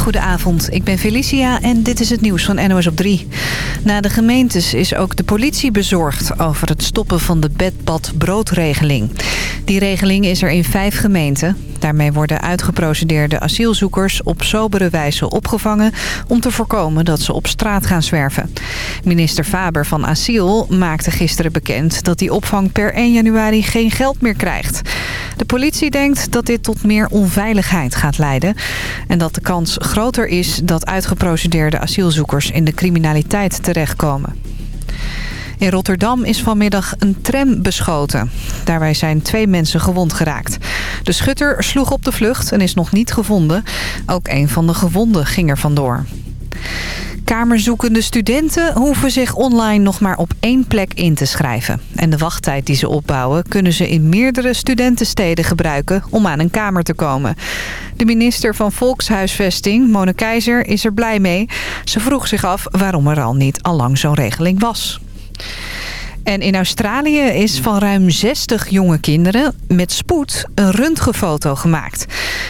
Goedenavond, ik ben Felicia en dit is het nieuws van NOS op 3. Na de gemeentes is ook de politie bezorgd over het stoppen van de bedbad-broodregeling. Die regeling is er in vijf gemeenten. Daarmee worden uitgeprocedeerde asielzoekers op sobere wijze opgevangen... om te voorkomen dat ze op straat gaan zwerven. Minister Faber van Asiel maakte gisteren bekend... dat die opvang per 1 januari geen geld meer krijgt. De politie denkt dat dit tot meer onveiligheid gaat leiden... en dat de kans groter is dat uitgeprocedeerde asielzoekers in de criminaliteit terechtkomen. In Rotterdam is vanmiddag een tram beschoten. Daarbij zijn twee mensen gewond geraakt. De schutter sloeg op de vlucht en is nog niet gevonden. Ook een van de gewonden ging er vandoor. Kamerzoekende studenten hoeven zich online nog maar op één plek in te schrijven. En de wachttijd die ze opbouwen kunnen ze in meerdere studentensteden gebruiken om aan een kamer te komen. De minister van Volkshuisvesting, Mone Keizer, is er blij mee. Ze vroeg zich af waarom er al niet allang zo'n regeling was. En in Australië is van ruim 60 jonge kinderen met spoed een röntgenfoto gemaakt.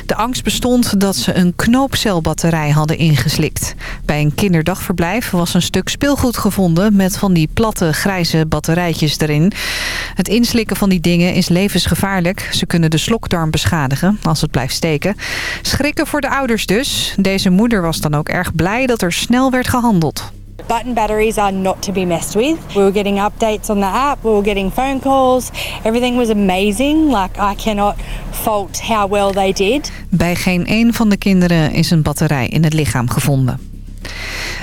De angst bestond dat ze een knoopcelbatterij hadden ingeslikt. Bij een kinderdagverblijf was een stuk speelgoed gevonden met van die platte grijze batterijtjes erin. Het inslikken van die dingen is levensgevaarlijk. Ze kunnen de slokdarm beschadigen als het blijft steken. Schrikken voor de ouders dus. Deze moeder was dan ook erg blij dat er snel werd gehandeld. Button batteries are not to be messed with. We were getting updates on the app, we were getting phone calls. Everything was amazing. Like I cannot fault how well they did. Bij geen een van de kinderen is een batterij in het lichaam gevonden.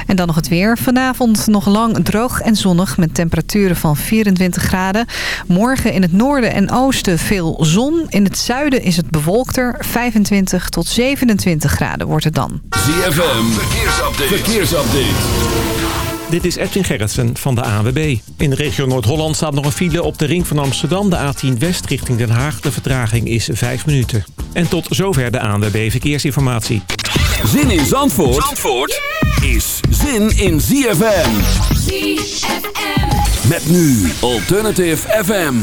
En dan nog het weer. Vanavond nog lang droog en zonnig met temperaturen van 24 graden. Morgen in het noorden en oosten veel zon. In het zuiden is het bewolkter. 25 tot 27 graden wordt het dan. ZFM, verkeersupdate. verkeersupdate. Dit is Edwin Gerritsen van de ANWB. In de regio Noord-Holland staat nog een file op de ring van Amsterdam. De A10 West richting Den Haag. De vertraging is 5 minuten. En tot zover de ANWB Verkeersinformatie. Zin in Zandvoort, Zandvoort is zin in ZFM. ZFM. Met nu Alternative FM.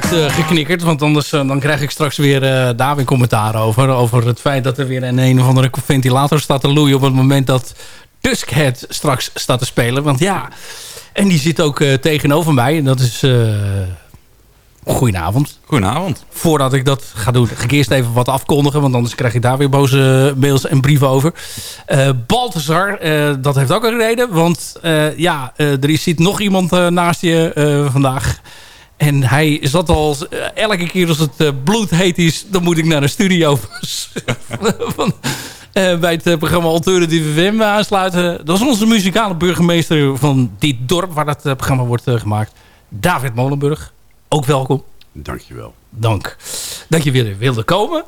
Ventilator eruit uh, geknikkerd. Want anders uh, dan krijg ik straks weer uh, daar weer commentaar over. Over het feit dat er weer een een of andere ventilator staat te loeien... op het moment dat Duskhead straks staat te spelen. Want ja, en die zit ook tegenover mij. En dat is... Goedenavond. Goedenavond. Voordat ik dat ga doen, ga ik eerst even wat afkondigen. Want anders krijg ik daar weer boze mails en brieven over. Uh, Balthazar, dat heeft ook een reden. Want ja, er zit nog iemand naast je vandaag. En hij zat al elke keer als het uh, bloedheet is, dan moet ik naar de studio van, uh, bij het programma Alternative FM aansluiten. Dat is onze muzikale burgemeester van dit dorp waar dat programma wordt gemaakt. David Molenburg. Ook welkom. Dankjewel. Dank. Dat je weer wilde komen.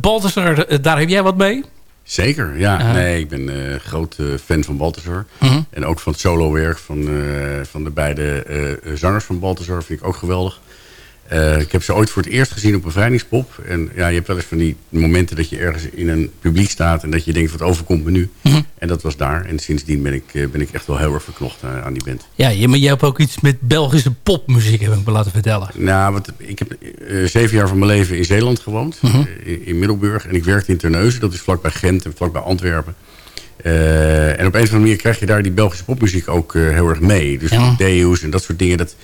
Balthasar, daar heb jij wat mee? Zeker, ja. Nee, ik ben uh, groot fan van Balthazar. Mhm. En ook van het solowerk van, uh, van de beide zangers van Balthazar vind ik ook geweldig. Uh, ik heb ze ooit voor het eerst gezien op een vrijningspop. En ja, je hebt wel eens van die momenten dat je ergens in een publiek staat... en dat je denkt, wat overkomt me nu? Mm -hmm. En dat was daar. En sindsdien ben ik, uh, ben ik echt wel heel erg verknocht aan die band. Ja, je, maar je hebt ook iets met Belgische popmuziek, heb ik me laten vertellen. Nou, wat, ik heb zeven jaar van mijn leven in Zeeland gewoond. Mm -hmm. in, in, Middelburg. En ik werkte in Terneuzen. Dat is vlakbij Gent en vlakbij Antwerpen. en op een of andere manier krijg je daar die Belgische popmuziek ook heel erg mee. Dus ja. Deus en dat soort dingen... Dat,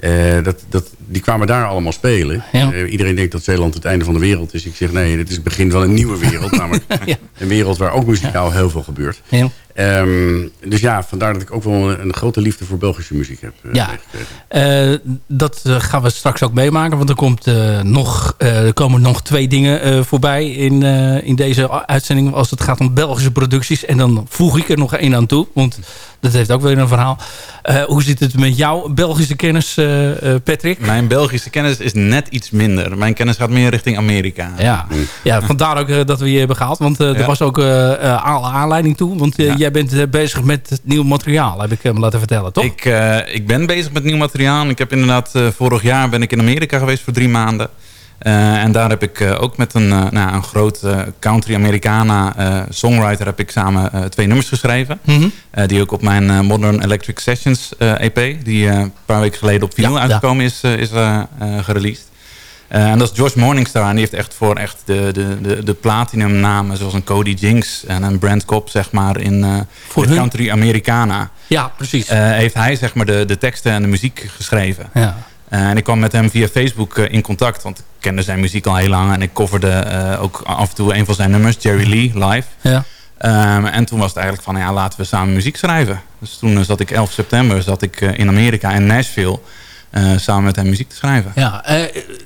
uh, dat, dat, die kwamen daar allemaal spelen. Ja. Uh, iedereen denkt dat Zeeland het einde van de wereld is. Ik zeg nee, dit is het begin van een nieuwe wereld. namelijk ja. een wereld waar ook muzikaal heel veel gebeurt. Ja. Ehm, dus ja, vandaar dat ik ook wel een, een grote liefde voor Belgische muziek heb uh, Ja, uh, dat gaan we straks ook meemaken. Want er, komt, uh, nog, er komen nog twee dingen voorbij in, in deze uitzending... als het gaat om Belgische producties. En dan voeg ik er nog één aan toe. Want dat heeft ook weer een verhaal. Uh, hoe zit het met jouw Belgische kennis, uh, Patrick? Mijn Belgische kennis is net iets minder. Mijn kennis gaat meer richting Amerika. Ja, ja vandaar ook dat we je hebben gehaald. Want er was ook aanleiding toe. Want ja. Jij bent bezig met nieuw materiaal, heb ik me laten vertellen, toch? Ik, ik ben bezig met nieuw materiaal. Ik heb inderdaad, vorig jaar ben ik in Amerika geweest voor drie maanden. Uh, en daar heb ik uh, ook met een, uh, nou, een groot country Americana songwriter heb ik samen twee nummers geschreven. Mm -hmm. die ook op mijn Modern Electric Sessions EP, die een paar weken geleden op vinyl ja, uitgekomen ja. is, is gereleased. En dat is George Morningstar. En die heeft echt voor echt de, de, de, de platinum namen, zoals een Cody Jinks en een Brand Cobb, zeg maar, in voor de country Americana. Ja, precies. heeft hij zeg maar de, de teksten en de muziek geschreven. Ja. Uh, en ik kwam met hem via Facebook uh, in contact. Want ik kende zijn muziek al heel lang. En ik coverde uh, ook af en toe een van zijn nummers. Jerry Lee, live. Ja. Um, en toen was het eigenlijk van, ja, laten we samen muziek schrijven. Dus toen zat ik 11 september zat ik in Amerika, in Nashville... samen met hem muziek te schrijven. Ja,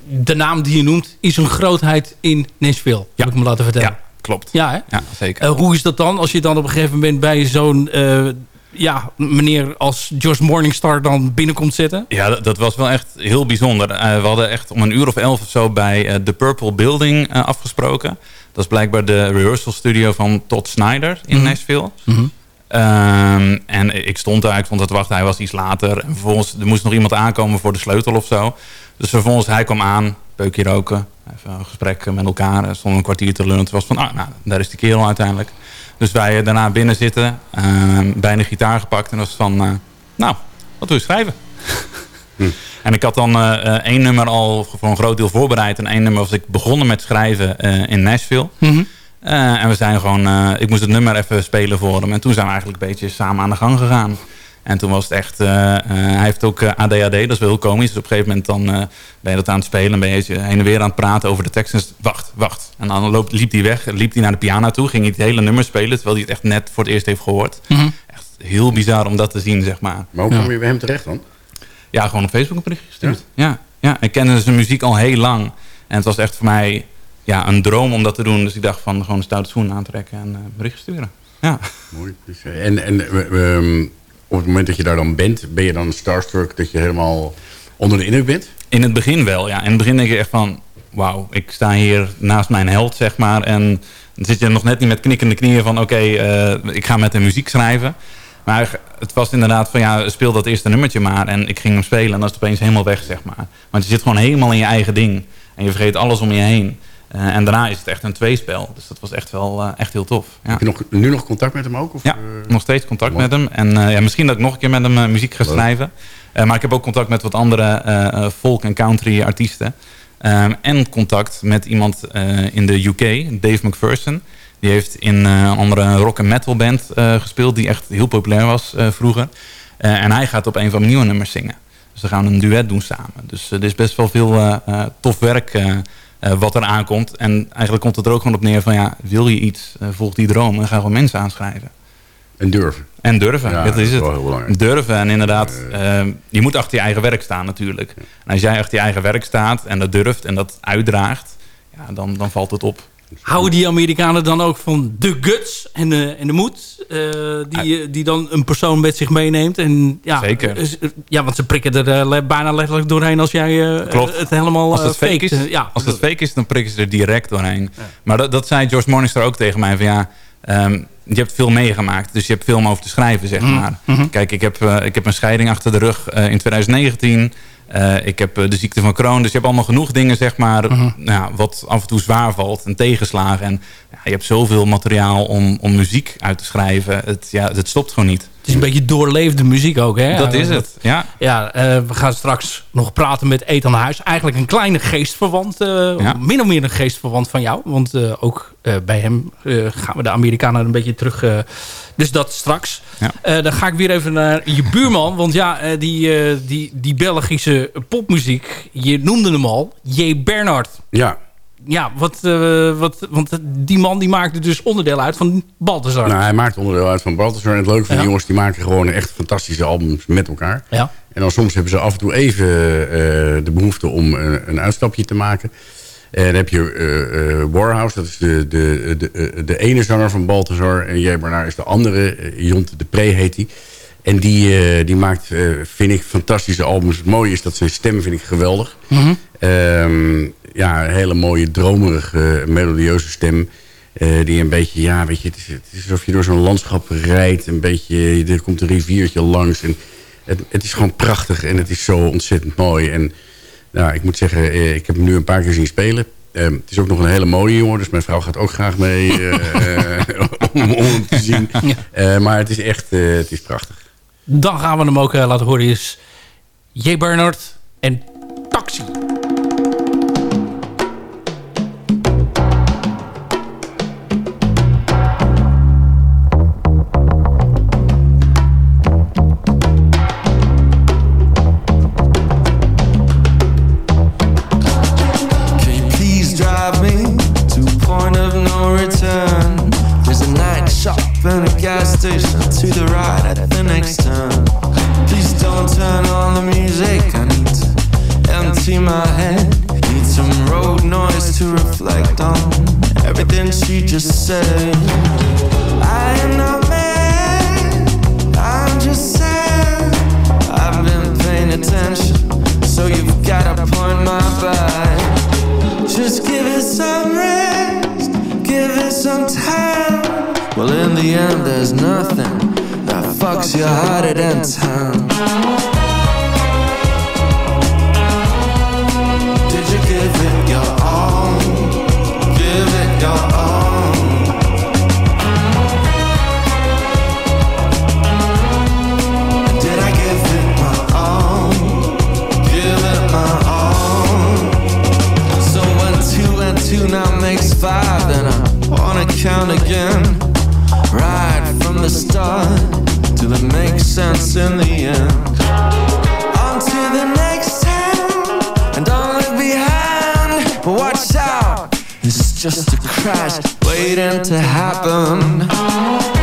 de naam die je noemt is een grootheid in Nashville. Ja. Heb ik me laten vertellen. Ja, klopt. Ja, hè? ja zeker. hoe is dat dan als je dan op een gegeven moment bij zo'n ja, meneer als George Morningstar dan binnenkomt zitten? Ja, dat, dat was wel echt heel bijzonder. Uh, we hadden echt om een uur of elf of zo bij uh, The Purple Building uh, afgesproken. Dat is blijkbaar de rehearsal studio van Todd Snyder in mm -hmm. Nashville. Mm -hmm. Um, en ik stond daar, ik stond te wachten. Hij was iets later. En vervolgens er moest nog iemand aankomen voor de sleutel of zo. Dus vervolgens hij kwam aan, peukje roken. Even een gesprek met elkaar. Stond een kwartier te lullen. Het was van, ah, nou, daar is die kerel uiteindelijk. Dus wij daarna binnen zitten, uh, bij de gitaar gepakt en was van, uh, nou, wat wil je schrijven? Hm. En ik had dan uh, één nummer al voor een groot deel voorbereid. En één nummer was ik begonnen met schrijven in Nashville. Mm -hmm. En we zijn gewoon, ik moest het nummer even spelen voor hem. En toen zijn we eigenlijk een beetje samen aan de gang gegaan. En toen was het echt... Uh, uh, hij heeft ook ADHD, dat is wel heel komisch. Dus op een gegeven moment dan, ben je dat aan het spelen... en ben je heen en weer aan het praten over de tekst. En wacht, wacht. En dan loopt, liep hij weg, liep hij naar de piano toe... ging hij het hele nummer spelen... terwijl hij het echt net voor het eerst heeft gehoord. Mm -hmm. Echt heel bizar om dat te zien, zeg maar. Maar hoe kom je bij hem terecht dan? Ja, gewoon op Facebook een bericht gestuurd. Ja? ja, ja. Ik kende zijn muziek al heel lang. En het was echt voor mij ja, een droom om dat te doen. Dus ik dacht van gewoon een stoute schoen aantrekken en een bericht sturen. Ja. Mooi. Dus, en... en um, op het moment dat je daar dan bent, ben je dan starstruck dat je helemaal onder de indruk bent? In het begin wel, ja. In het begin denk je echt van, wauw, ik sta hier naast mijn held, zeg maar. En dan zit je nog net niet met knikkende knieën van, oké, okay, uh, ik ga met de muziek schrijven. Maar het was inderdaad van, ja, speel dat eerste nummertje maar. En ik ging hem spelen en dan is het opeens helemaal weg, zeg maar. Want je zit gewoon helemaal in je eigen ding. En je vergeet alles om je heen. Uh, en daarna is het echt een tweespel. Dus dat was echt wel uh, echt heel tof. Ja. Heb je nog, nu nog contact met hem ook? Of, ja, uh... nog steeds contact met hem. En ja, misschien dat ik nog een keer met hem muziek ga schrijven. maar ik heb ook contact met wat andere folk- en country artiesten. Um, en contact met iemand in de UK, Dave McPherson. Die heeft in een andere rock- en metal band gespeeld. Die echt heel populair was vroeger. en hij gaat op een van mijn nieuwe nummers zingen. Dus we gaan een duet doen samen. Dus er is best wel veel tof werk wat er aankomt. En eigenlijk komt het er ook gewoon op neer van... ja, wil je iets, uh, volg die droom en ga gewoon mensen aanschrijven. En durven. En durven, ja, dat is, het. Durven en inderdaad, uh, je moet achter je eigen werk staan natuurlijk. En als jij achter je eigen werk staat en dat durft en dat uitdraagt... Ja, dan, dan valt het op. Houden die Amerikanen dan ook van de guts en de, en de moed... Uh, die, die dan een persoon met zich meeneemt? En, ja, Zeker. Ja, want ze prikken er uh, bijna letterlijk doorheen als jij uh, Klopt. het helemaal als het fake is. ja. Als het fake is, dan prikken ze er direct doorheen. Ja. Maar dat, dat zei George Morningstar ook tegen mij. Van, ja, um, je hebt veel meegemaakt, dus je hebt veel om over te schrijven, zeg maar. Mm -hmm. Kijk, ik heb, ik heb een scheiding achter de rug in 2019... Uh, ik heb uh, de ziekte van Crohn. Dus je hebt allemaal genoeg dingen, zeg maar, -huh. nou, wat af en toe zwaar valt en tegenslagen. En ja, je hebt zoveel materiaal om, om muziek uit te schrijven. Het, ja, het stopt gewoon niet. Het is een beetje doorleefde muziek ook, hè? Dat is het, ja. Ja, we gaan straks nog praten met Ethan Huis. Eigenlijk een kleine geestverwant, ja. min of meer een geestverwant van jou. Want ook bij hem gaan we de Amerikanen een beetje terug... dus dat straks. Ja. dan ga ik weer even naar je buurman. Want ja, die, die, die Belgische popmuziek, je noemde hem al, J. Bernhard. Ja. Ja, wat, wat, want die man die maakte dus onderdeel uit van Balthazar. Nou, hij maakt onderdeel uit van Balthazar. En het leuke van die jongens, die maken gewoon echt fantastische albums met elkaar. Ja. En dan soms hebben ze af en toe even de behoefte om een uitstapje te maken. En dan heb je uh, Warhouse, dat is de, de, de, de ene zanger van Balthazar. En J. Bernard is de andere, Jonte de Pre heet die. En die, uh, die maakt, vind ik, fantastische albums. Het mooie is dat zijn stem vind ik geweldig. Mm -hmm. um, ja, een hele mooie, dromerige, melodieuze stem. die een beetje, ja, weet je, het is, het is alsof je door zo'n landschap rijdt. Een beetje, er komt een riviertje langs. En het, het is gewoon prachtig en het is zo ontzettend mooi. En nou, ik moet zeggen, eh, ik heb hem nu een paar keer zien spelen. Uh, het is ook nog een hele mooie jongen, dus mijn vrouw gaat ook graag mee uh, om, om, hem te zien. Maar het is echt het is prachtig. Dan gaan we hem ook laten horen. Is J. Bernard en Taxi. To reflect on everything she just said. I am not mad. I'm just sad. I've been paying attention, so you've got a point my back. Just give it some rest. Give it some time. Well, in the end, there's nothing that fucks you harder than time. Count again right from the start till it makes sense in the end. On to the next town, and don't look behind, but watch out, it's just a crash waiting to happen.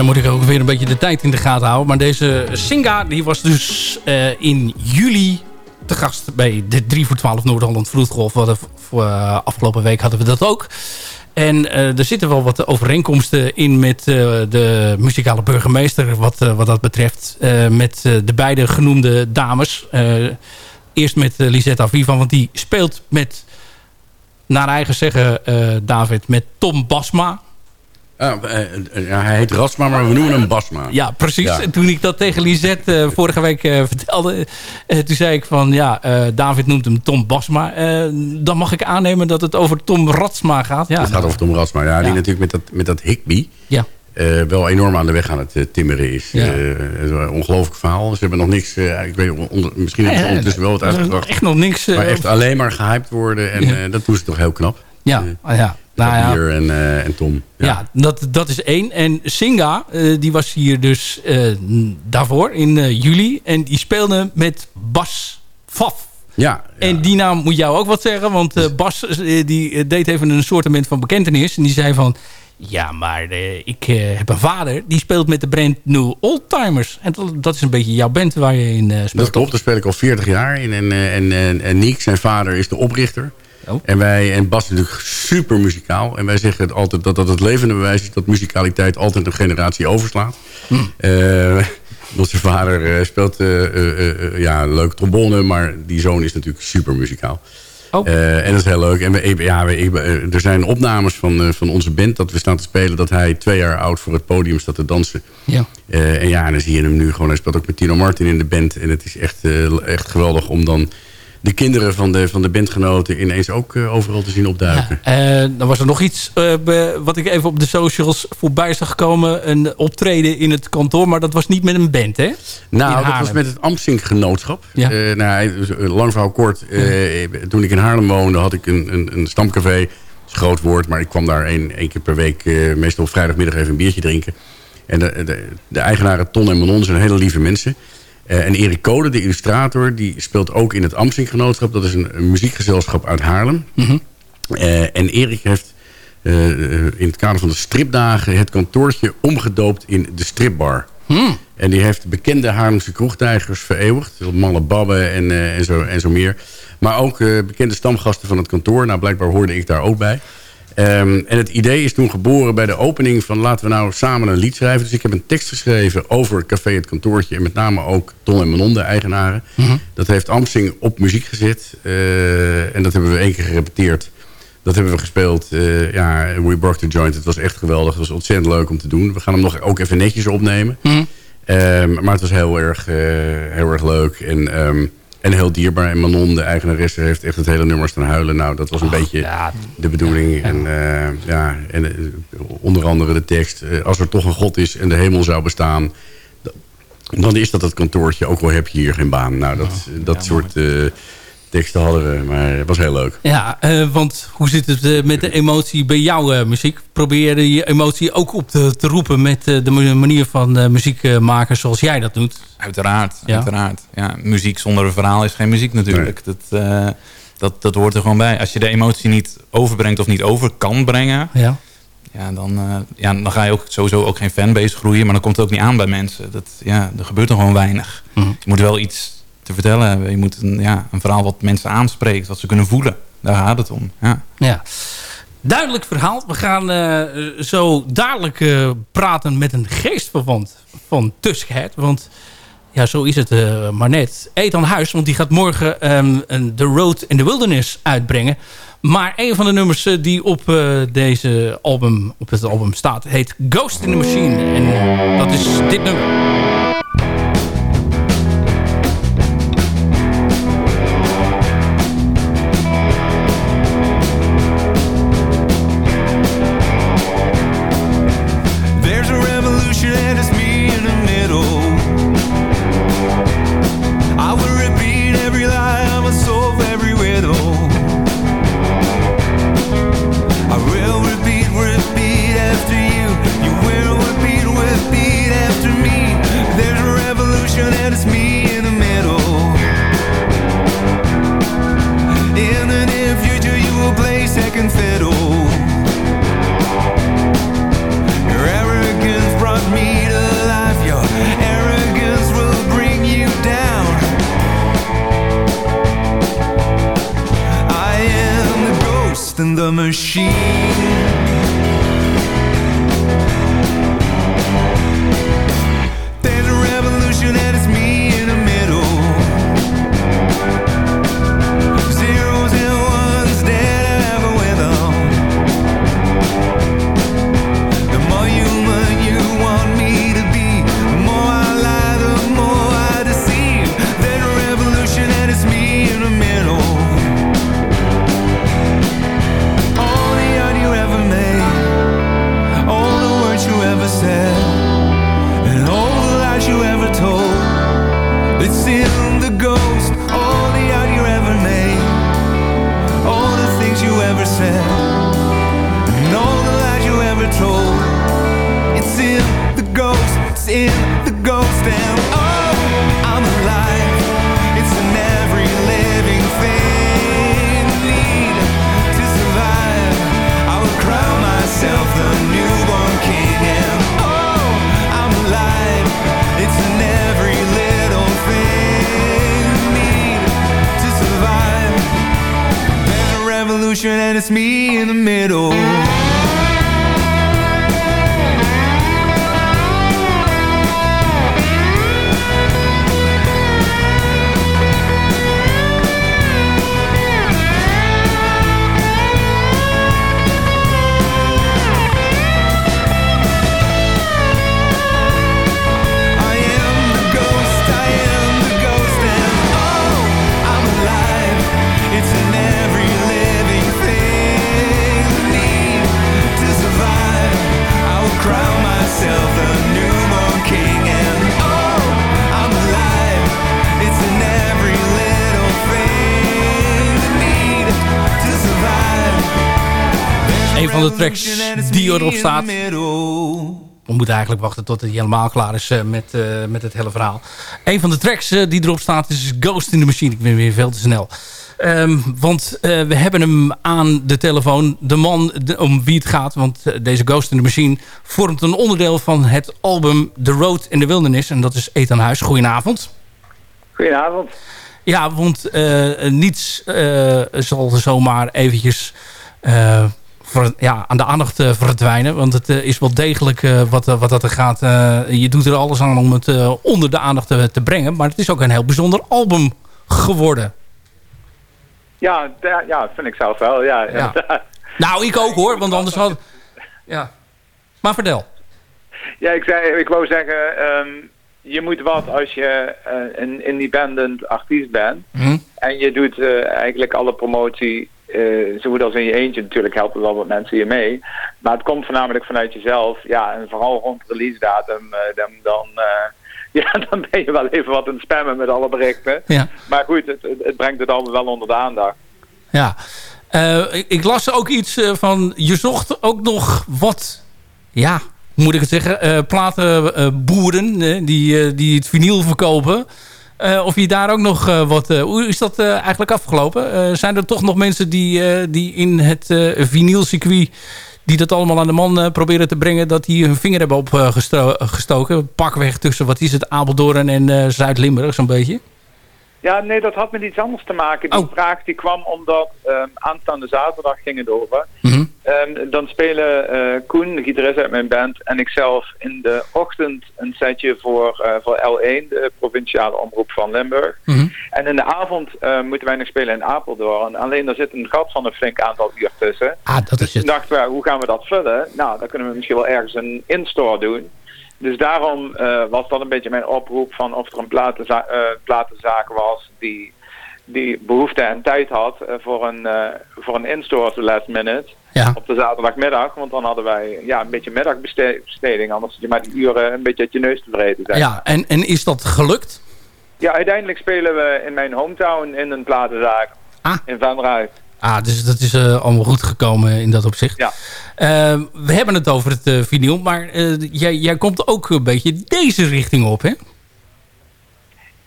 Dan moet ik ook weer een beetje de tijd in de gaten houden. Maar deze Singa die was dus eh, in juli te gast bij de 3 voor 12 Noord-Holland Vloedgolf. Wat, eh, afgelopen week hadden we dat ook. En eh, er zitten wel wat overeenkomsten in met de muzikale burgemeester wat, wat dat betreft. Met de beide genoemde dames. Eerst met Lisette Aviva, want die speelt met, naar eigen zeggen David, met Tom Basma. Ah, ja, hij heet Rasma, maar we noemen hem Basma. Ja, precies. Ja. En toen ik dat tegen Lisette eh, vorige week vertelde... toen zei ik van, ja, David noemt hem Tom Basma. Dan mag ik aannemen dat het over Tom Ratsma gaat. Ja, het gaat over Tom Rasma. Ja, die natuurlijk met dat, met dat Higby Ja. wel enorm aan de weg aan het timmeren is. Ja. Ongelooflijk verhaal. Ze hebben nog niks... ik weet, onder- misschien hebben ze ondertussen wel wat uitgebracht. Echt nog niks... maar echt alleen maar gehyped worden. En dat doen ze toch heel knap. ja, Eh, ja. Nou ja, Hier en, eh, en Tom. Ja, dat, dat is één. En Singa, eh, die was hier dus eh, daarvoor in juli. En die speelde met Bas Faf. Ja, En die naam moet jou ook wat zeggen. Want Bas die deed even een soortement van bekentenis. En die zei van... Ja, maar ik heb een vader. Die speelt met de brand New Oldtimers. En dat, dat is een beetje jouw band waar je in speelt. Dat klopt, daar speel ik al 40 jaar in. En, en, en, en Niek, zijn vader, is de oprichter. Oh. En, wij, en Bas is natuurlijk super muzikaal. En wij zeggen het altijd dat dat het levende bewijs is... dat muzikaliteit altijd een generatie overslaat. Eh, want zijn vader eh, speelt eh, ja, leuk trombone... maar die zoon is natuurlijk super muzikaal. Oh. En dat is heel leuk. En we, ja, we, er zijn opnames van, van onze band dat we staan te spelen... dat hij twee jaar oud voor het podium staat te dansen. Ja. En ja, en dan zie je hem nu gewoon. Hij speelt ook met Tino Martin in de band. En het is echt, echt geweldig om dan de kinderen van de, van de bandgenoten ineens ook eh, overal te zien opduiken. Eh, dan was er nog iets eh, wat ik even op de socials voorbij zag komen. Een optreden in het kantoor, maar dat was niet met een band, hè? Nou, dat was met het Amstink Genootschap. Ja. Nou, lang verhaal kort. Toen ik in Haarlem woonde, had ik een, een, een stamcafé. Dat is een groot woord, maar ik kwam daar één, één keer per week... meestal op vrijdagmiddag even een biertje drinken. En de, de, de eigenaren Ton en Manon zijn hele lieve mensen. Eh, en Erik Code, de illustrator, die speelt ook in het Amstink Genootschap. Dat is een, een muziekgezelschap uit Haarlem. Eh, en Erik heeft eh, in het kader van de stripdagen... het kantoortje omgedoopt in de stripbar. En die heeft bekende Haarlemse kroegtijgers vereeuwigd. Malle Babbe en, en, zo, en zo meer. Maar ook bekende stamgasten van het kantoor. Nou, blijkbaar hoorde ik daar ook bij. Ehm, en het idee is toen geboren bij de opening van laten we nou samen een lied schrijven. Dus ik heb een tekst geschreven over café Het Kantoortje. En met name ook Ton en Manon, de eigenaren. Dat heeft Amsing op muziek gezet. Eh, en dat hebben we één keer gerepeteerd. Dat hebben we gespeeld. eh, ja, We Broke the Joint. Het was echt geweldig. Het was ontzettend leuk om te doen. We gaan hem nog ook even netjes opnemen. Ehm, maar het was heel erg, eh, heel erg leuk. En, ehm, en heel dierbaar. En Manon, de eigenaresse, heeft echt het hele nummer staan huilen. Nou, dat was een beetje de bedoeling. En, eh, ja, en eh, onder andere de tekst. eh, als er toch een God is en de hemel zou bestaan... dan is dat het kantoortje. Ook al heb je hier geen baan. Nou, dat, dat soort eh, teksten hadden we. Maar het was heel leuk. Ja, eh, want hoe zit het eh, met de emotie bij jouw eh, muziek? Probeer je emotie ook op te, te roepen met de manier van eh, muziek maken zoals jij dat doet? Uiteraard, Ja. uiteraard. Ja, muziek zonder een verhaal is geen muziek natuurlijk. Dat, eh, dat, dat hoort er gewoon bij. Als je de emotie niet overbrengt of niet over kan brengen... Ja. Ja, dan, eh, ja, dan ga je ook sowieso ook geen fanbase groeien. Maar dan komt het ook niet aan bij mensen. Dat, ja, er gebeurt er gewoon weinig. Mhm. Je moet wel iets te vertellen. Je moet een, ja, een verhaal wat mensen aanspreekt. Wat ze kunnen voelen. Daar gaat het om. Ja. Ja. Duidelijk verhaal. We gaan eh, zo dadelijk eh, praten met een geestverwant van Tuskhead. Want ja, zo is het eh, maar net. Ethan Huis, want die gaat morgen een The Road in the Wilderness uitbrengen. Maar een van de nummers die op, eh, deze album, op het album staat... heet Ghost in the Machine. En dat is dit nummer. Tracks die erop staat. We moeten eigenlijk wachten tot hij helemaal klaar is eh, met, eh, met het hele verhaal. Een van de tracks eh, die erop staat is Ghost in the Machine. Ik ben weer veel te snel. Ehm, want eh, we hebben hem aan de telefoon. De man de- om wie het gaat. Want deze Ghost in the Machine vormt een onderdeel van het album The Road in the Wilderness. En dat is Ethan Huis. Goedenavond. Goedenavond. Ja, want eh, niets eh, zal zomaar eventjes eh, ja, aan de aandacht verdwijnen. Want het is wel degelijk wat, wat dat er gaat. je doet er alles aan om het onder de aandacht te, te, brengen. Maar het is ook een heel bijzonder album geworden. Ja, ja vind ik zelf wel. Ja, ja. Nou, ik ook hoor. Want anders had... Ja. Maar vertel. Ja, ik, zei, ik wou zeggen... Ehm, je moet wat als je uh, een independent artiest bent. Mhm. En je doet uh, eigenlijk alle promotie uh, zo goed als in je eentje. Natuurlijk helpen wel wat mensen je mee. Maar het komt voornamelijk vanuit jezelf. Ja, en vooral rond release datum. dan, dan, ja, dan ben je wel even wat aan het spammen met alle berichten. Ja. Maar goed, het, het, brengt het allemaal wel onder de aandacht. Ja. Ik, ik, las ook iets van... Je zocht ook nog wat... Ja, moet ik het zeggen, uh, platenboeren die, die het vinyl verkopen. Of je daar ook nog wat... hoe is dat eigenlijk afgelopen? zijn er toch nog mensen die, die in het vinylcircuit... die dat allemaal aan de man proberen te brengen... dat die hun vinger hebben opgestoken? Pakweg tussen, wat is het, Apeldoorn en Zuid-Limburg zo'n beetje? Ja, nee, dat had met iets anders te maken. Die oh. vraag die kwam omdat um, aanstaande zaterdag ging het over. Mhm. Ehm, dan spelen uh, Koen, de gitarist uit mijn band, en ikzelf in de ochtend een setje voor, uh, voor L1, de provinciale omroep van Limburg. Mhm. En in de avond uh, moeten wij nog spelen in Apeldoorn. Alleen daar zit een gat van een flink aantal uur tussen. Ah, dat is dus het. dachten we, hoe gaan we dat vullen? Nou, dan kunnen we misschien wel ergens een in-store doen. Dus daarom uh, was dat een beetje mijn oproep van of er een platenza uh, platenzaak was die, die behoefte en tijd had uh, voor een, voor een in-store the last minute. Ja. Op de zaterdagmiddag, want dan hadden wij ja, een beetje middagbesteding. Anders zit je maar die uren een beetje uit je neus te vreten. Zeg. Ja, en, en is dat gelukt? Ja, uiteindelijk spelen we in mijn hometown in een platenzaak. Ah. In Venray. Ah, dus dat is uh, allemaal goed gekomen in dat opzicht. Ja. Uh, we hebben het over het uh, vinyl, maar jij, jij komt ook een beetje deze richting op, hè?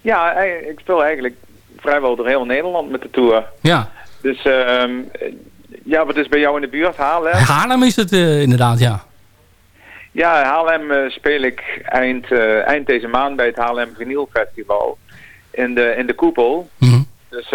Ja, ik speel eigenlijk vrijwel door heel Nederland met de tour. Ja. Dus ehm, ja, wat is bij jou in de buurt? Haarlem? Haarlem is het inderdaad, ja. Ja, Haarlem speel ik eind, eind deze maand bij het Haarlem Vinyl Festival. In de, in de koepel. Mm Dus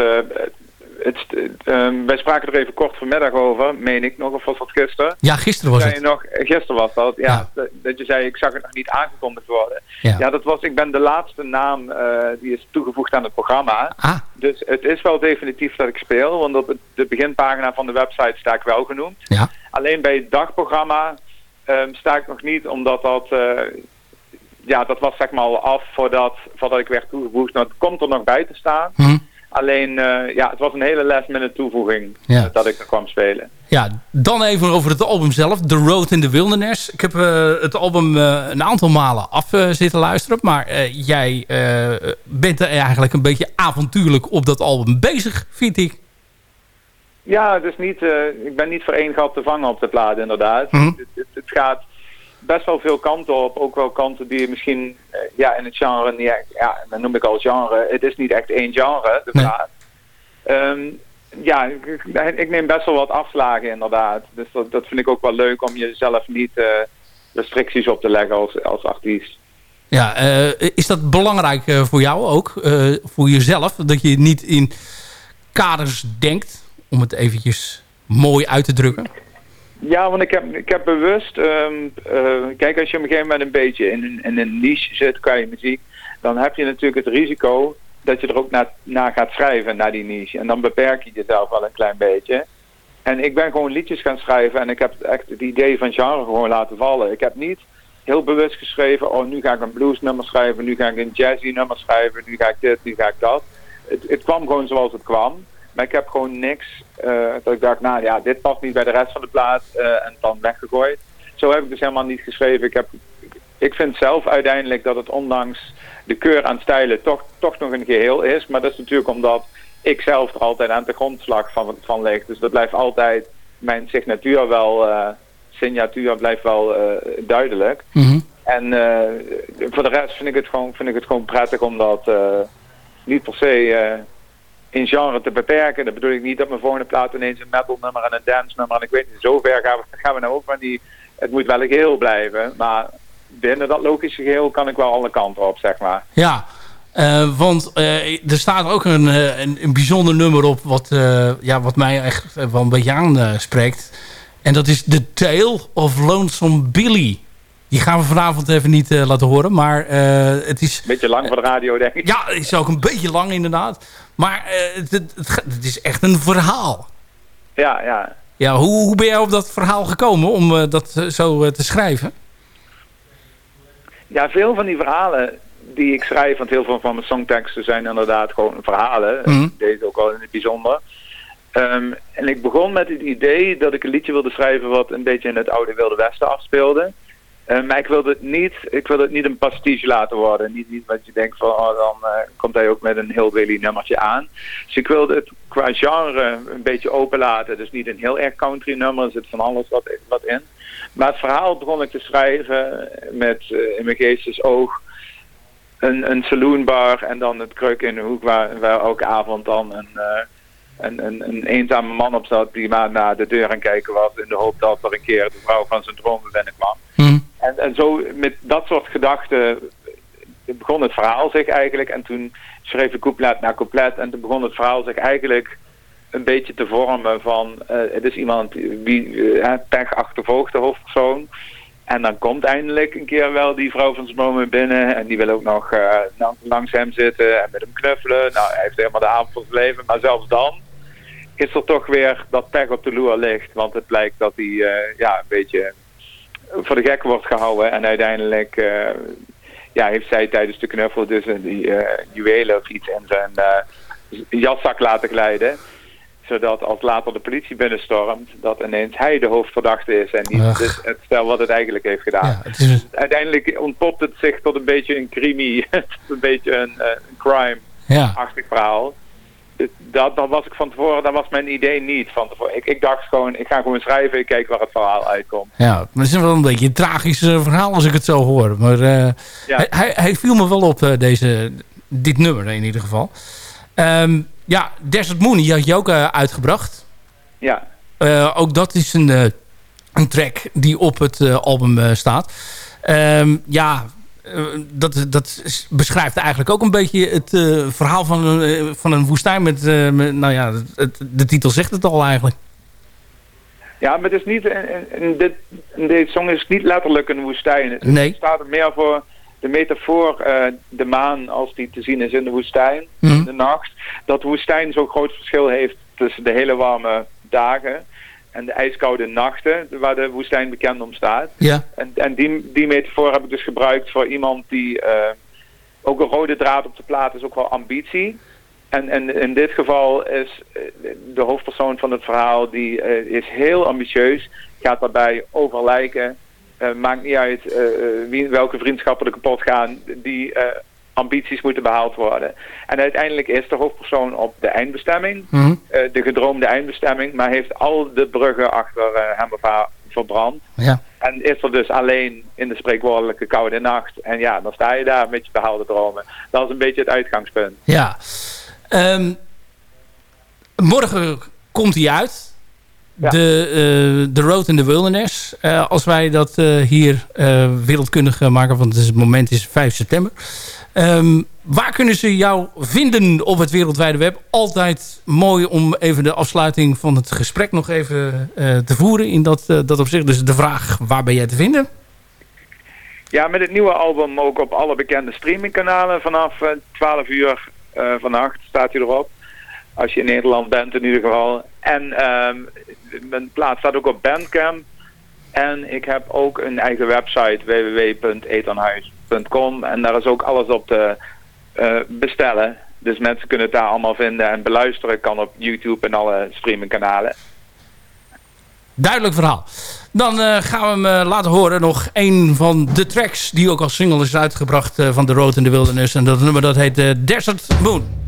het, uh, wij spraken er even kort vanmiddag over, meen ik nog, of was dat gisteren? Ja, gisteren was het. Nog, gisteren was dat, ja, Dat je zei, ik zag het nog niet aangekondigd worden. Ja, dat was, ik ben de laatste naam uh, die is toegevoegd aan het programma. Ah. Dus het is wel definitief dat ik speel, want op de beginpagina van de website sta ik wel genoemd. Ja. Alleen bij het dagprogramma um, sta ik nog niet, omdat dat... Uh, ja, dat was zeg maar al af voordat, voordat ik werd toegevoegd. Nou, het komt er nog bij te staan. Hm. Alleen, uh, ja, het was een hele last minute toevoeging ja. dat ik er kwam spelen. Ja, dan even over het album zelf. The Road in the Wilderness. Ik heb uh, het album uh, een aantal malen af zitten luisteren. Maar jij bent er eigenlijk een beetje avontuurlijk op dat album bezig, vind ik. Ja, het is niet, ik ben niet voor één gat te vangen op de plaat inderdaad. Mm het, het, het gaat best wel veel kanten op. Ook wel kanten die misschien uh, ja, in het genre niet echt, ja, dat noem ik al genre. Het is niet echt één genre, de plaat. Um, ja, ik, ik, neem best wel wat afslagen inderdaad. Dus dat, dat vind ik ook wel leuk om jezelf niet uh, restricties op te leggen als, als artiest. Ja, uh, is dat belangrijk voor jou ook? voor jezelf? Dat je niet in kaders denkt, om het eventjes mooi uit te drukken? Ja, want ik heb, ik heb bewust... Um, uh, kijk, als je op een gegeven moment een beetje in in een niche zit qua je muziek... dan heb je natuurlijk het risico dat je er ook naar, naar gaat schrijven, naar die niche. En dan beperk je jezelf wel een klein beetje. En ik ben gewoon liedjes gaan schrijven en ik heb echt het idee van genre gewoon laten vallen. Ik heb niet heel bewust geschreven, oh nu ga ik een bluesnummer schrijven, nu ga ik een jazzy nummer schrijven, nu ga ik dit, nu ga ik dat. Het, het kwam gewoon zoals het kwam. Maar ik heb gewoon niks uh, dat ik dacht, nou ja, dit past niet bij de rest van de plaat uh, en dan weggegooid. Zo heb ik dus helemaal niet geschreven. Ik, heb, ik vind zelf uiteindelijk dat het ondanks de keur aan stijlen toch, toch nog een geheel is. Maar dat is natuurlijk omdat ik zelf er altijd aan de grondslag van, van lig. Dus dat blijft altijd mijn signatuur wel, uh, signatuur blijft wel duidelijk. Mm -hmm. En voor de rest vind ik het gewoon, vind ik het gewoon prettig om dat niet per se in genre te beperken. Dat bedoel ik niet dat mijn volgende plaat ineens een metal nummer en een dance nummer. En ik weet niet, zover gaan we, gaan we nou ook van die... Het moet wel een geheel blijven. Maar binnen dat logische geheel kan ik wel alle kanten op, zeg maar. Ja, uh, want uh, er staat ook een, uh, een, een, bijzonder nummer op... wat, ja, wat mij echt wel een beetje aanspreekt. En dat is The Tale of Lonesome Billy. Die gaan we vanavond even niet uh, laten horen. Maar uh, het is... Beetje lang voor de radio, denk ik. Ja, het is ook een beetje lang inderdaad. Maar uh, het, het, het, is echt een verhaal. Ja, ja. Ja, hoe, hoe ben jij op dat verhaal gekomen om dat zo te schrijven? Ja, veel van die verhalen die ik schrijf, want heel veel van mijn songteksten zijn inderdaad gewoon verhalen. Mm. Deze ook al in het bijzonder. Um, en ik begon met het idee dat ik een liedje wilde schrijven wat een beetje in het oude Wilde Westen afspeelde. Uh, maar ik wilde het niet, ik wilde het niet een pastiche laten worden. Niet, niet wat je denkt van, oh, dan uh, komt hij ook met een heel Willy nummertje aan. Dus ik wilde het qua genre een beetje open laten. Dus niet een heel erg country nummer, er zit van alles wat, wat in. Maar het verhaal begon ik te schrijven met uh, in mijn geestesoog een, een saloonbar en dan het kruk in de hoek waar, waar elke avond dan een, een, een, een, eenzame man op zat die maar naar de deur aan kijken was in de hoop dat er een keer de vrouw van zijn dromen binnenkwam. Mm. En, en zo met dat soort gedachten begon het verhaal zich eigenlijk en toen schreef ik couplet na couplet en toen begon het verhaal zich eigenlijk een beetje te vormen van uh, het is iemand wie uh, pech achtervolgt de hoofdpersoon en dan komt eindelijk een keer wel die vrouw van zijn moment binnen. En die wil ook nog uh, langs hem zitten en met hem knuffelen. Nou, hij heeft helemaal de avond van leven. Maar zelfs dan is er toch weer dat pech op de loer ligt. Want het lijkt dat hij ja, een beetje voor de gek wordt gehouden. En uiteindelijk uh, ja, heeft zij tijdens de knuffel dus die juwelen of iets in zijn jaszak laten glijden zodat als later de politie binnenstormt, dat ineens hij de hoofdverdachte is en niet dus het stel wat het eigenlijk heeft gedaan. Ja, is... Uiteindelijk ontpopt het zich tot een beetje een crimi, een beetje een, uh, een crime-achtig ja. verhaal. Dat, dat was ik van tevoren, dat was mijn idee niet van tevoren. Ik, ik dacht gewoon, ik ga gewoon schrijven, ik kijk waar het verhaal uitkomt. Ja, maar het is wel een beetje een tragisch uh, verhaal als ik het zo hoor. Maar uh, ja. hij, hij, viel me wel op deze, dit nummer in ieder geval. Um, ja, Desert Moon, die had je ook uh, uitgebracht. Ja. Uh, ook dat is een, een track die op het album staat. Um, ja, dat, dat beschrijft eigenlijk ook een beetje het verhaal van, een, van een woestijn. Met, met nou ja, het, de titel zegt het al eigenlijk. Ja, maar het is niet, in, dit, in deze song is niet letterlijk een woestijn. Het nee. staat er meer voor de metafoor, uh, de maan als die te zien is in de woestijn, mm. in de nacht, dat de woestijn zo'n groot verschil heeft tussen de hele warme dagen en de ijskoude nachten, waar de woestijn bekend om staat. Ja. En, en die, die metafoor heb ik dus gebruikt voor iemand die uh, ook een rode draad op de plaat is, ook wel ambitie. En, en in dit geval is eh, de hoofdpersoon van het verhaal, die uh, is heel ambitieus, gaat daarbij over lijken uh, maakt niet uit uh, wie, welke vriendschappen er kapot gaan. Die ambities moeten behaald worden. En uiteindelijk is de hoofdpersoon op de eindbestemming. Mm de gedroomde eindbestemming. Maar heeft al de bruggen achter hem of haar verbrand. Ja. En is er dus alleen in de spreekwoordelijke koude nacht. En ja, dan sta je daar met je behaalde dromen. Dat is een beetje het uitgangspunt. Ja. Um, morgen komt hij uit. De, uh, de Road in the Wilderness. Uh, als wij dat uh, hier wereldkundig maken, want het moment is 5 september. Um, waar kunnen ze jou vinden op het wereldwijde web? Altijd mooi om even de afsluiting van het gesprek nog even te voeren in dat, dat opzicht. Dus de vraag, waar ben jij te vinden? Ja, met het nieuwe album ook op alle bekende streamingkanalen. Vanaf 12 uur vannacht staat hij erop. Als je in Nederland bent in ieder geval. En um, mijn plaats staat ook op Bandcamp. En ik heb ook een eigen website www.etanhuis.com. En daar is ook alles op te uh, bestellen. Dus mensen kunnen het daar allemaal vinden en beluisteren. Kan op YouTube en alle streamingkanalen. Duidelijk verhaal. Dan uh, gaan we hem uh, laten horen. Nog een van de tracks die ook als single is uitgebracht van The Road in the Wilderness. En dat nummer dat heet Desert Moon.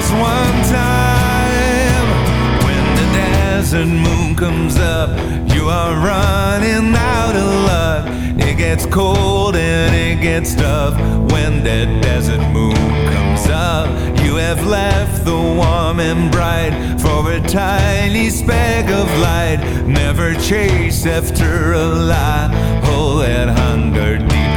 Cross one time. When the desert moon comes up, you are running out of luck. It gets cold and it gets tough when that desert moon comes up. You have left the warm and bright for a tiny speck of light. Never chase after a lie. Hold that hunger deep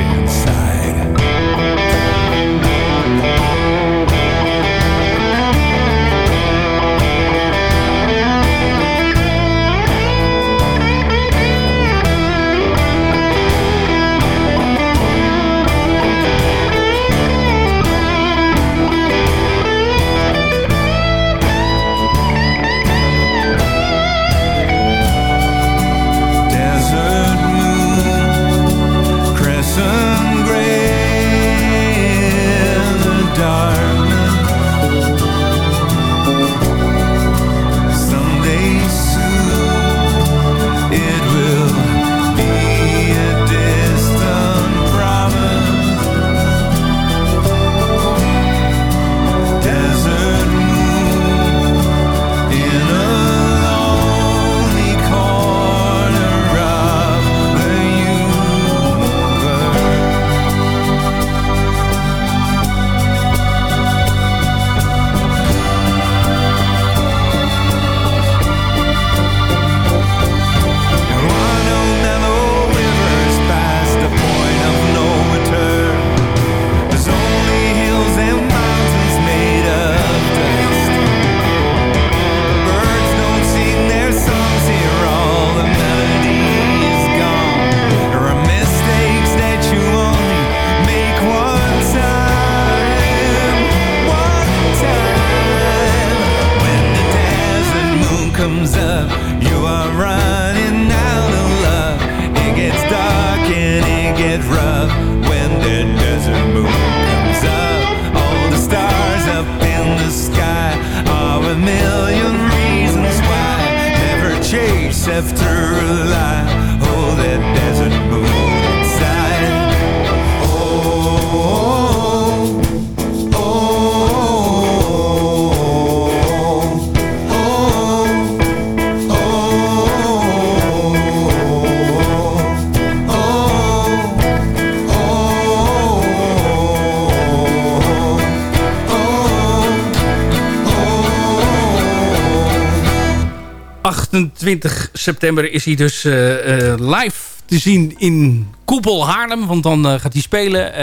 september is hij dus eh, eh, live te zien in Koepel Haarlem. Want dan eh, gaat hij spelen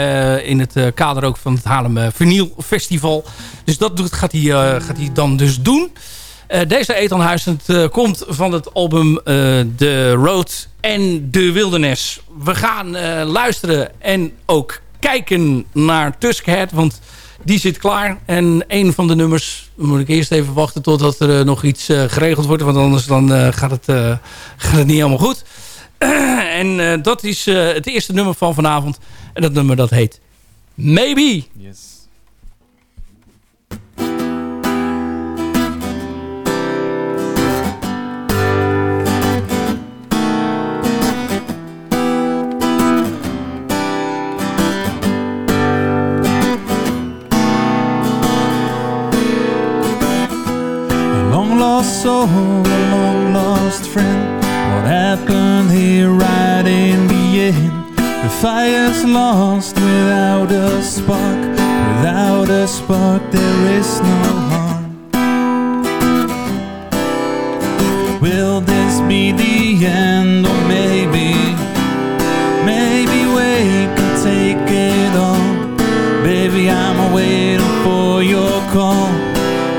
in het kader ook van het Haarlem Vinyl Festival. Dus dat gaat, hij, gaat hij dan dus doen. Deze Ethan komt van het album The Road and The Wilderness. We gaan luisteren en ook kijken naar Tuskhead, want die zit klaar. En een van de nummers moet ik eerst even wachten totdat er eh, nog iets eh, geregeld wordt. Want anders dan, eh, gaat, het, gaat het niet helemaal goed. en dat is het eerste nummer van vanavond. En dat nummer dat heet Maybe. Yes. A long lost friend. What happened here right in the end? The fire's lost without a spark. Without a spark, there is no harm. Will this be the end, or maybe, maybe we can take it on? Baby, I'm waiting for your call.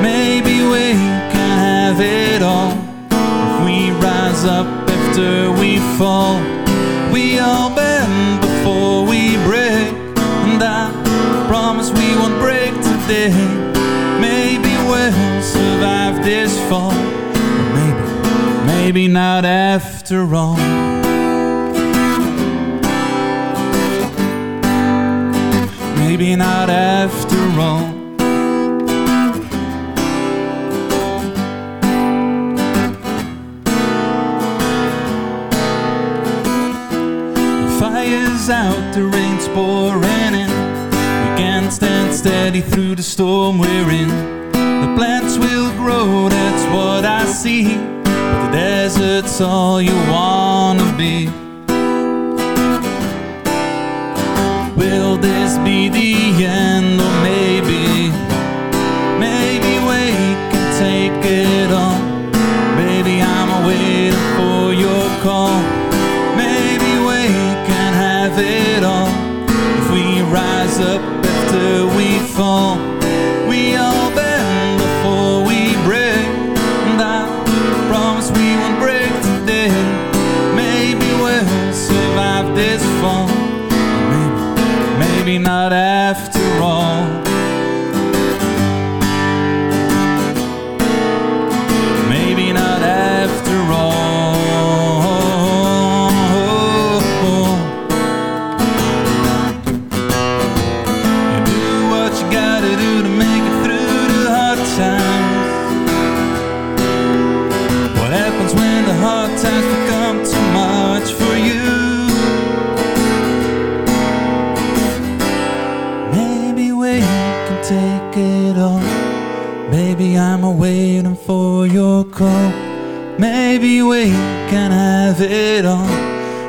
Maybe we have it all. If we rise up after we fall, we all bend before we break. And I promise we won't break today. Maybe we'll survive this fall. Maybe, maybe not after all. maybe not after all. Fire's out, the rain's pouring in. We can't stand steady through the storm we're in. The plants will grow, that's what I see. But the desert's all you wanna be. Will this be the end or maybe Maybe have it all.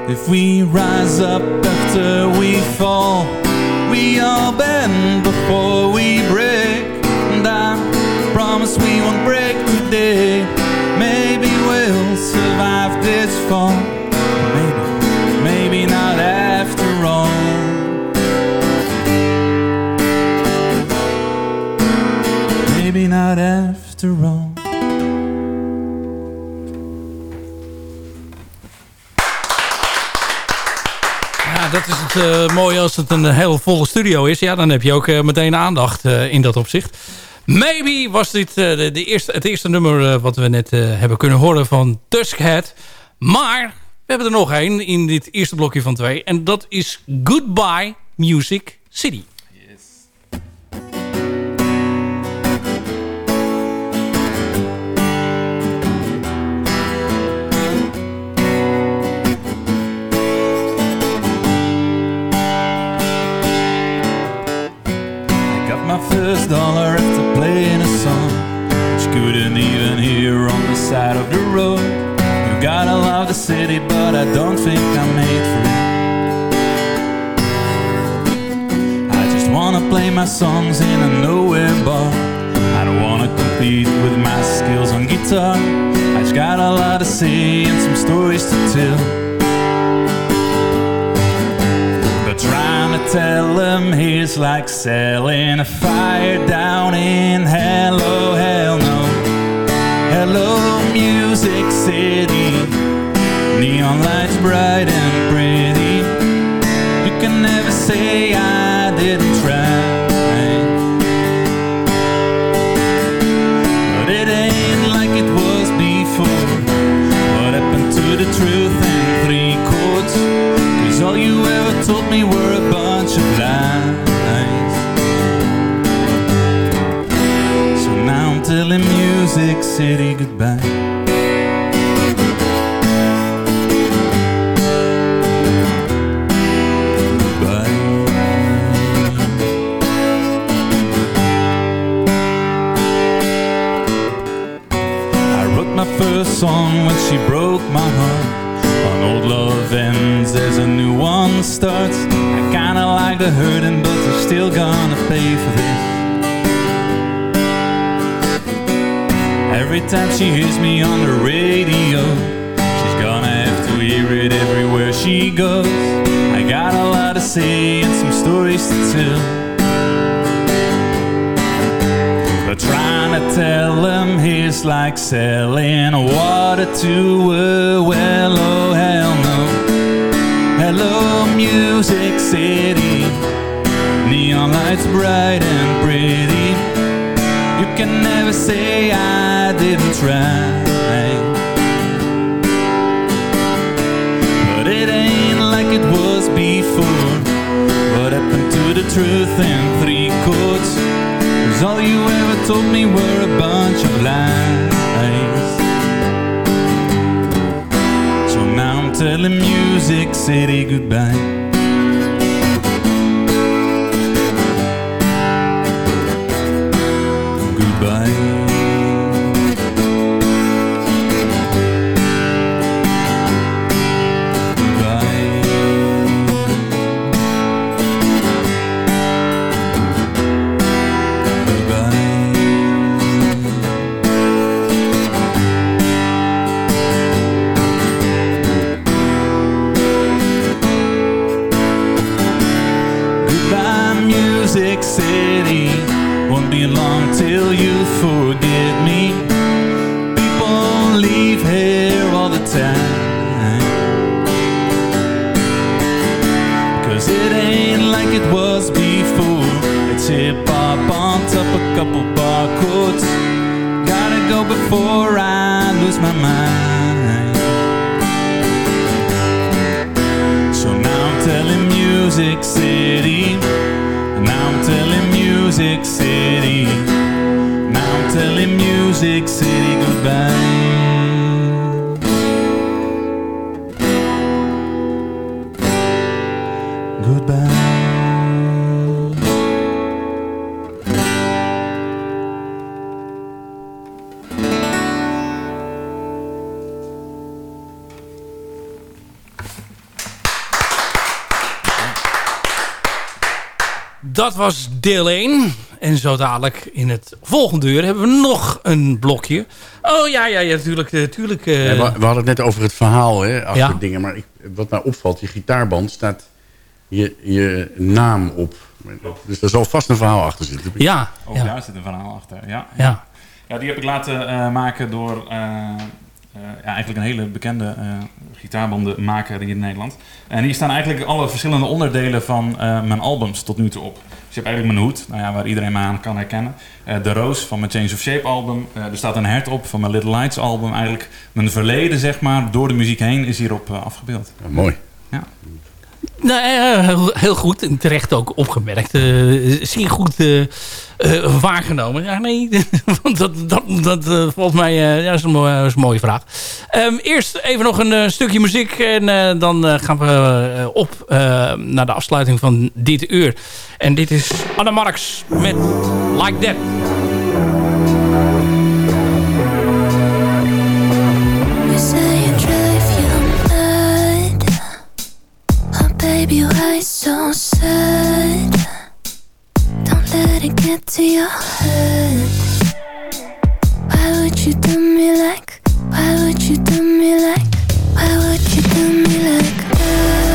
If we rise up after we fall, we all bend before we break. And I promise we won't break today. Maybe we'll survive this fall. Maybe, maybe not after all. maybe not after all. Eh, mooie als het een heel volle studio is. Ja, dan heb je ook eh, meteen aandacht eh, in dat opzicht. Maybe was dit de, de eerste, het eerste nummer wat we net hebben kunnen horen van Tuskhead. Maar we hebben er nog één in dit eerste blokje van twee. En dat is Goodbye Music City. My first dollar after playing a song. Which couldn't even hear on the side of the road. You gotta love the city but I don't think I'm made for it. I just wanna play my songs in a nowhere bar. I don't wanna compete with my skills on guitar. I just got a lot to say and some stories to tell tell them he's like selling a fire down in Hello, hell no. Hello, Music City. Neon lights bright and pretty. You can never say I didn't try. But it ain't like it was before. What happened to the truth and three chords? Cause all you ever told me were City goodbye. I wrote my first song when she broke my heart. An old love ends as a new one starts. I kinda like the hurting, but they're still gonna pay for this. Every time she hears me on the radio, she's gonna have to hear it everywhere she goes. I got a lot to say and some stories to tell. But trying to tell them he's like selling water to a well, oh hell no. Hello, Music City. Neon lights bright and pretty. Can never say I didn't try. But it ain't like it was before. What happened to the truth in three chords. Cause all you ever told me were a bunch of lies. So now I'm telling Music City. Goodbye. Goodbye, deel 1. En zo dadelijk in het volgende uur hebben we nog een blokje. Oh ja, ja, ja natuurlijk. natuurlijk eh, Ja, we, we hadden het net over het verhaal hè, achter Ja. dingen. Maar ik, wat mij opvalt, je gitaarband staat je, je naam op. Dus daar zal vast een verhaal achter zitten. Ja, Ook ja. daar zit een verhaal achter. Ja, Ja. ja die heb ik laten eh, maken door eh, eh, ja, eigenlijk een hele bekende eh gitaarbandenmaker hier in Nederland. En hier staan eigenlijk alle verschillende onderdelen van eh, mijn albums tot nu toe op. Dus je hebt eigenlijk mijn hoed, nou ja, waar iedereen me aan kan herkennen. Eh, de Roos van mijn Change of Shape album. Eh, er staat een hert op van mijn Little Lights album. Eigenlijk mijn verleden, zeg maar, door de muziek heen is hierop eh, afgebeeld. Ja, mooi. Ja. Nee, eh, heel, heel goed. En terecht ook opgemerkt. Eh, zeer goed eh, eh, waargenomen. Ja, nee, want dat, dat, dat eh, volgens mij eh, ja, is, een mooie, vraag. Ehm, eerst even nog een eh, stukje muziek. En eh, dan eh, gaan we eh, op eh, naar de afsluiting van dit uur. En dit is Anne Marks met Like That. Why so sad? Don't let it get to your head Why would you do me like Why would you do me like Why would you do me like that?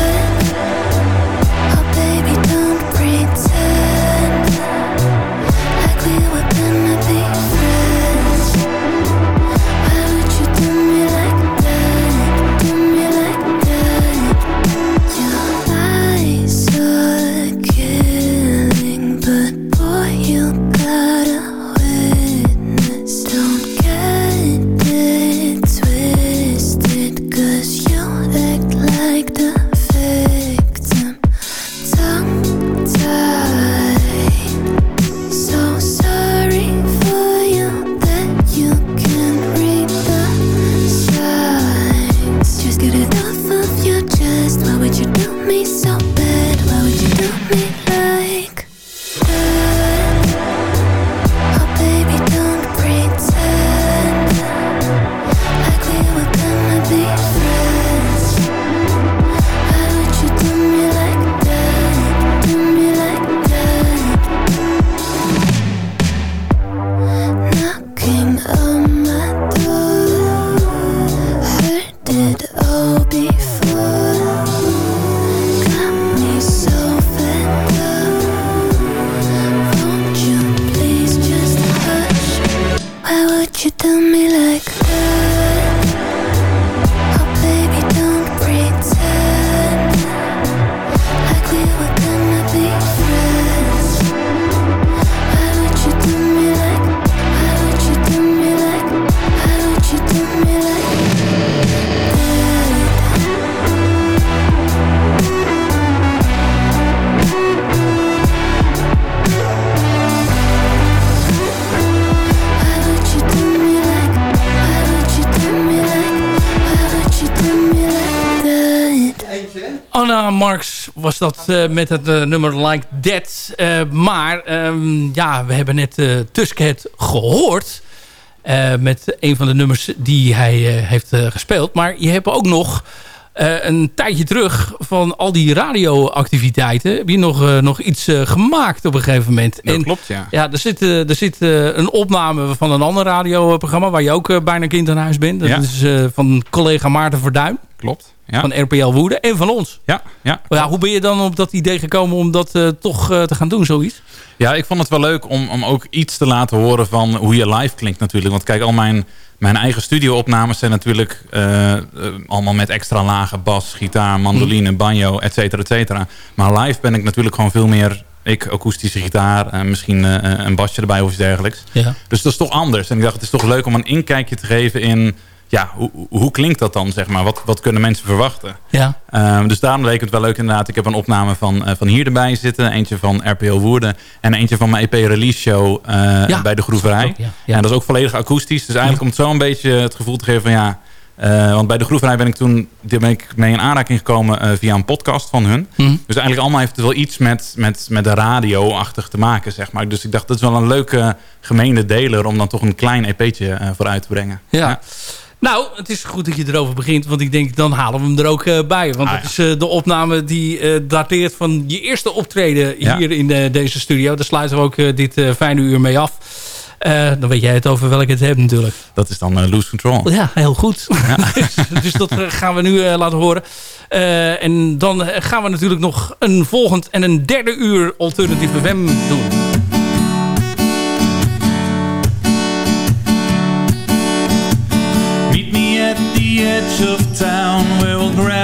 Dat eh, met het eh, nummer Like That. Eh, maar ehm, ja, we hebben net uh, Tuskhead gehoord. met een van de nummers die hij heeft gespeeld. Maar je hebt ook nog een tijdje terug van al die radioactiviteiten... heb je nog, nog iets gemaakt op een gegeven moment. Dat klopt, ja. Ja, er zit, er zit een opname van een ander radioprogramma... waar je ook bijna kind aan huis bent. Dat Ja. is van collega Maarten Verduin. Klopt. Ja. Van RPL Woede en van ons. Ja, ja. Ja, hoe ben je dan op dat idee gekomen om dat eh, toch eh, te gaan doen, zoiets? Ja, ik vond het wel leuk om, om ook iets te laten horen van hoe je live klinkt natuurlijk. Want kijk, al mijn, mijn eigen studio-opnames zijn natuurlijk eh, allemaal met extra lagen. Bas, gitaar, mandoline, banjo, et cetera, et cetera. Maar live ben ik natuurlijk gewoon veel meer... Ik, akoestische gitaar, en misschien een basje erbij of iets dergelijks. Ja. Dus dat is toch anders. En ik dacht, het is toch leuk om een inkijkje te geven in... Ja, hoe, hoe klinkt dat dan, zeg maar? Wat, wat kunnen mensen verwachten? Ja. Um, dus daarom leek het wel leuk inderdaad. Ik heb een opname van, uh, van hier erbij zitten. Eentje van RPL Woerden. En eentje van mijn EP-release show uh, Ja, bij de Groeverij. dat is ook, ja. Ja. En dat is ook volledig akoestisch. Dus eigenlijk om het zo een beetje het gevoel te geven van ja... Uh, want bij de Groeverij ben ik toen ben ik mee in aanraking gekomen via een podcast van hun. Mhm. Dus eigenlijk allemaal heeft het wel iets met, met, met de radio-achtig te maken, zeg maar. Dus ik dacht, dat is wel een leuke gemeende deler om dan toch een klein EP'tje uh, vooruit te brengen. Ja. Nou, het is goed dat je erover begint. Want ik denk, dan halen we hem er ook uh, bij. Want Ah, dat is uh, de opname die uh, dateert van je eerste optreden Ja. hier in de, deze studio. Daar sluiten we ook dit fijne uur mee af. Eh, dan weet jij het over welke het hebt natuurlijk. Dat is dan Loose Control. Ja, heel goed. dus, dus dat gaan we nu laten horen. En dan gaan we natuurlijk nog een volgend en een derde uur Alternative FM doen.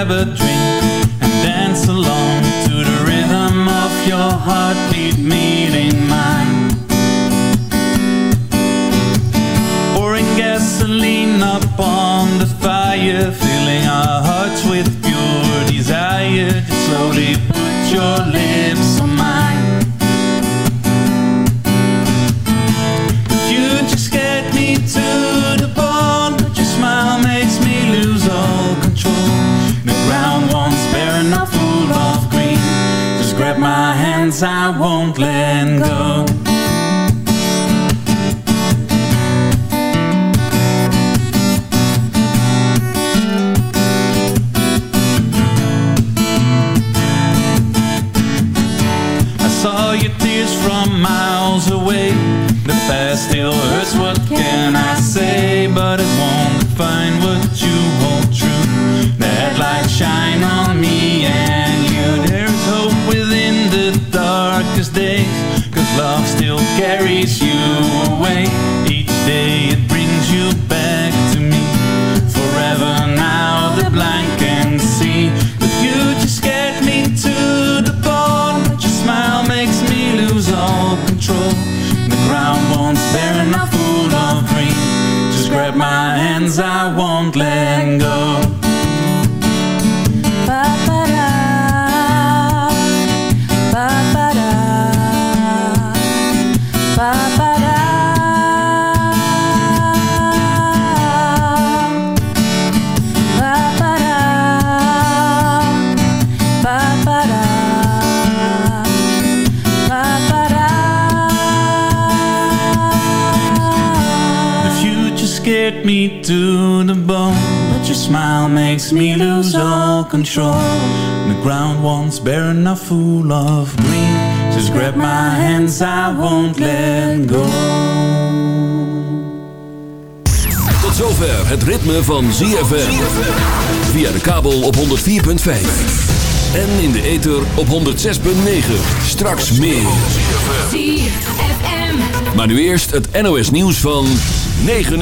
Where a drink and dance along to the rhythm of your heartbeat my hands, I won't let go. Me to the bone But your smile makes me lose all control The ground won't bear enough full of green Just grab my hands, I won't let go Tot zover het ritme van ZFM. Via de kabel op 104.5. En in de ether op 106.9. Straks meer. Maar nu eerst het NOS nieuws van 9 uur.